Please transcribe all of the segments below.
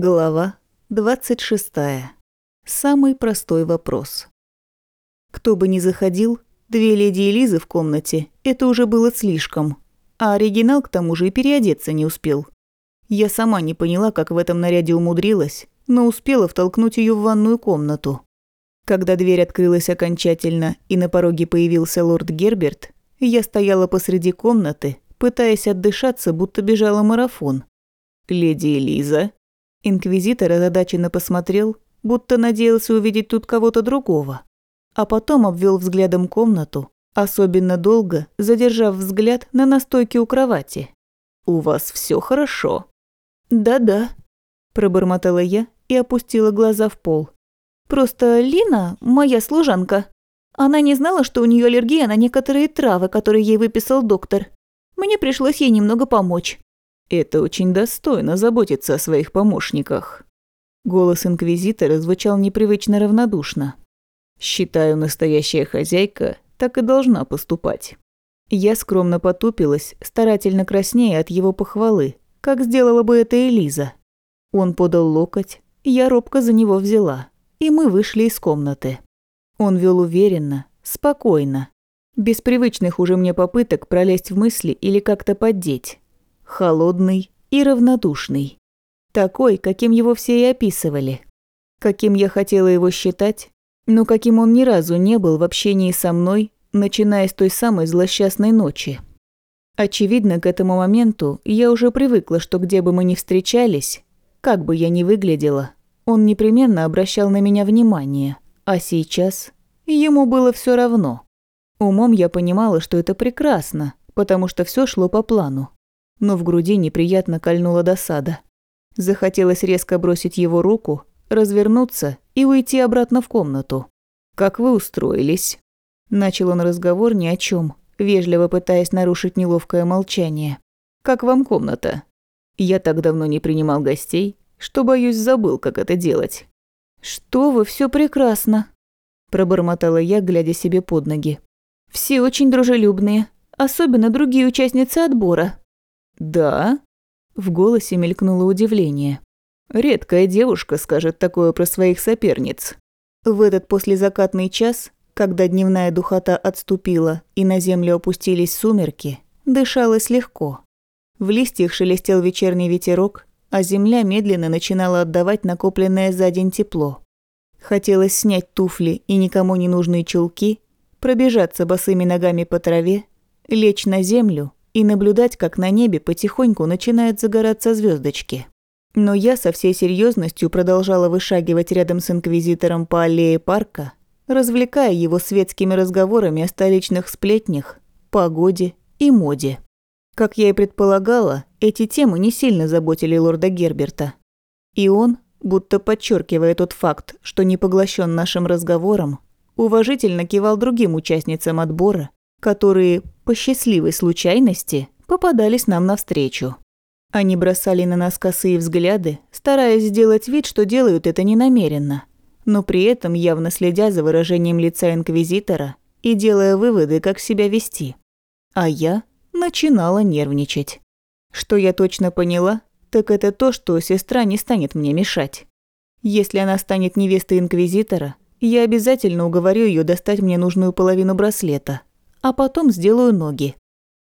Глава 26. Самый простой вопрос. Кто бы ни заходил, две леди Элизы в комнате – это уже было слишком. А оригинал к тому же и переодеться не успел. Я сама не поняла, как в этом наряде умудрилась, но успела втолкнуть ее в ванную комнату. Когда дверь открылась окончательно и на пороге появился лорд Герберт, я стояла посреди комнаты, пытаясь отдышаться, будто бежала марафон. «Леди Элиза», Инквизитор озадаченно посмотрел, будто надеялся увидеть тут кого-то другого. А потом обвел взглядом комнату, особенно долго задержав взгляд на настойке у кровати. «У вас все хорошо?» «Да-да», – пробормотала я и опустила глаза в пол. «Просто Лина, моя служанка, она не знала, что у нее аллергия на некоторые травы, которые ей выписал доктор. Мне пришлось ей немного помочь. Это очень достойно заботиться о своих помощниках. Голос инквизитора звучал непривычно равнодушно. Считаю, настоящая хозяйка так и должна поступать. Я скромно потупилась, старательно краснея от его похвалы, как сделала бы это Элиза. Он подал локоть, я робко за него взяла, и мы вышли из комнаты. Он вел уверенно, спокойно, без привычных уже мне попыток пролезть в мысли или как-то поддеть холодный и равнодушный. Такой, каким его все и описывали. Каким я хотела его считать, но каким он ни разу не был в общении со мной, начиная с той самой злосчастной ночи. Очевидно, к этому моменту я уже привыкла, что где бы мы ни встречались, как бы я ни выглядела, он непременно обращал на меня внимание, а сейчас ему было все равно. Умом я понимала, что это прекрасно, потому что все шло по плану но в груди неприятно кольнула досада. Захотелось резко бросить его руку, развернуться и уйти обратно в комнату. «Как вы устроились?» Начал он разговор ни о чем, вежливо пытаясь нарушить неловкое молчание. «Как вам комната?» «Я так давно не принимал гостей, что, боюсь, забыл, как это делать». «Что вы, все прекрасно», – пробормотала я, глядя себе под ноги. «Все очень дружелюбные, особенно другие участницы отбора». «Да?» В голосе мелькнуло удивление. Редкая девушка скажет такое про своих соперниц. В этот послезакатный час, когда дневная духота отступила и на землю опустились сумерки, дышалось легко. В листьях шелестел вечерний ветерок, а земля медленно начинала отдавать накопленное за день тепло. Хотелось снять туфли и никому не нужные чулки, пробежаться босыми ногами по траве, лечь на землю и наблюдать, как на небе потихоньку начинают загораться звездочки. Но я со всей серьезностью продолжала вышагивать рядом с инквизитором по аллее парка, развлекая его светскими разговорами о столичных сплетнях, погоде и моде. Как я и предполагала, эти темы не сильно заботили лорда Герберта. И он, будто подчеркивая тот факт, что не поглощен нашим разговором, уважительно кивал другим участницам отбора, которые, по счастливой случайности, попадались нам навстречу. Они бросали на нас косые взгляды, стараясь сделать вид, что делают это ненамеренно, но при этом явно следя за выражением лица инквизитора и делая выводы, как себя вести. А я начинала нервничать. Что я точно поняла, так это то, что сестра не станет мне мешать. Если она станет невестой инквизитора, я обязательно уговорю ее достать мне нужную половину браслета – а потом сделаю ноги.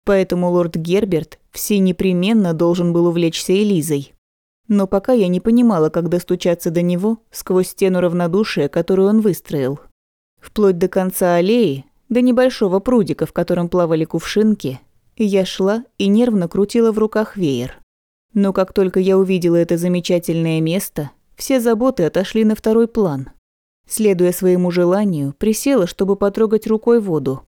Поэтому лорд Герберт все непременно должен был увлечься Элизой. Но пока я не понимала, как достучаться до него сквозь стену равнодушия, которую он выстроил. Вплоть до конца аллеи, до небольшого прудика, в котором плавали кувшинки, я шла и нервно крутила в руках веер. Но как только я увидела это замечательное место, все заботы отошли на второй план. Следуя своему желанию, присела, чтобы потрогать рукой воду.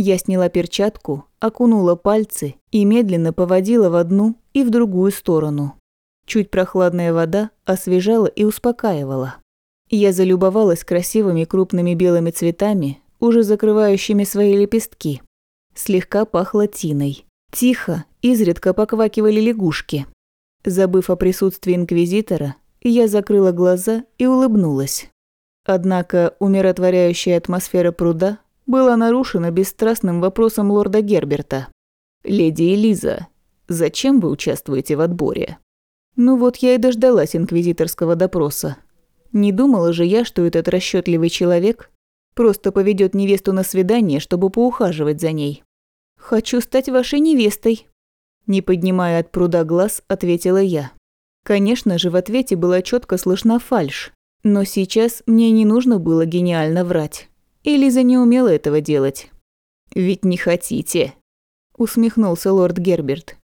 Я сняла перчатку, окунула пальцы и медленно поводила в одну и в другую сторону. Чуть прохладная вода освежала и успокаивала. Я залюбовалась красивыми крупными белыми цветами, уже закрывающими свои лепестки. Слегка пахло тиной. Тихо, изредка поквакивали лягушки. Забыв о присутствии инквизитора, я закрыла глаза и улыбнулась. Однако умиротворяющая атмосфера пруда была нарушена бесстрастным вопросом лорда Герберта. «Леди Элиза, зачем вы участвуете в отборе?» Ну вот я и дождалась инквизиторского допроса. Не думала же я, что этот расчетливый человек просто поведет невесту на свидание, чтобы поухаживать за ней. «Хочу стать вашей невестой», – не поднимая от пруда глаз, ответила я. Конечно же, в ответе была четко слышна фальшь, но сейчас мне не нужно было гениально врать. Элиза не умела этого делать. «Ведь не хотите», – усмехнулся лорд Герберт.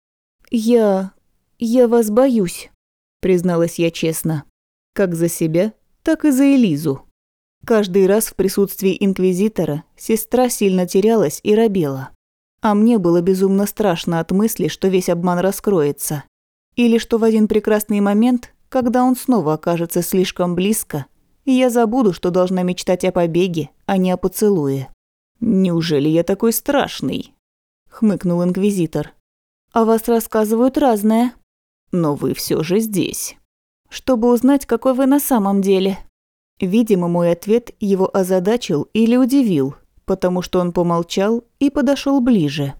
«Я... я вас боюсь», – призналась я честно. Как за себя, так и за Элизу. Каждый раз в присутствии инквизитора сестра сильно терялась и робела. А мне было безумно страшно от мысли, что весь обман раскроется. Или что в один прекрасный момент, когда он снова окажется слишком близко, я забуду, что должна мечтать о побеге, а не о поцелуе. «Неужели я такой страшный?» – хмыкнул инквизитор. «О вас рассказывают разное». «Но вы все же здесь». «Чтобы узнать, какой вы на самом деле». Видимо, мой ответ его озадачил или удивил, потому что он помолчал и подошел ближе.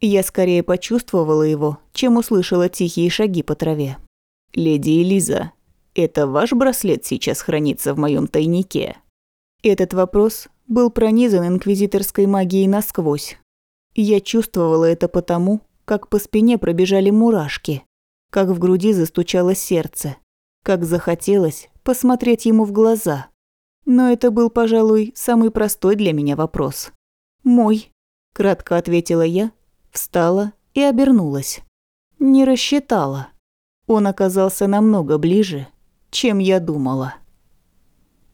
Я скорее почувствовала его, чем услышала тихие шаги по траве. «Леди Элиза, это ваш браслет сейчас хранится в моем тайнике?» Этот вопрос был пронизан инквизиторской магией насквозь. Я чувствовала это потому, как по спине пробежали мурашки, как в груди застучало сердце, как захотелось посмотреть ему в глаза. Но это был, пожалуй, самый простой для меня вопрос. «Мой», – кратко ответила я, встала и обернулась. Не рассчитала. Он оказался намного ближе, чем я думала.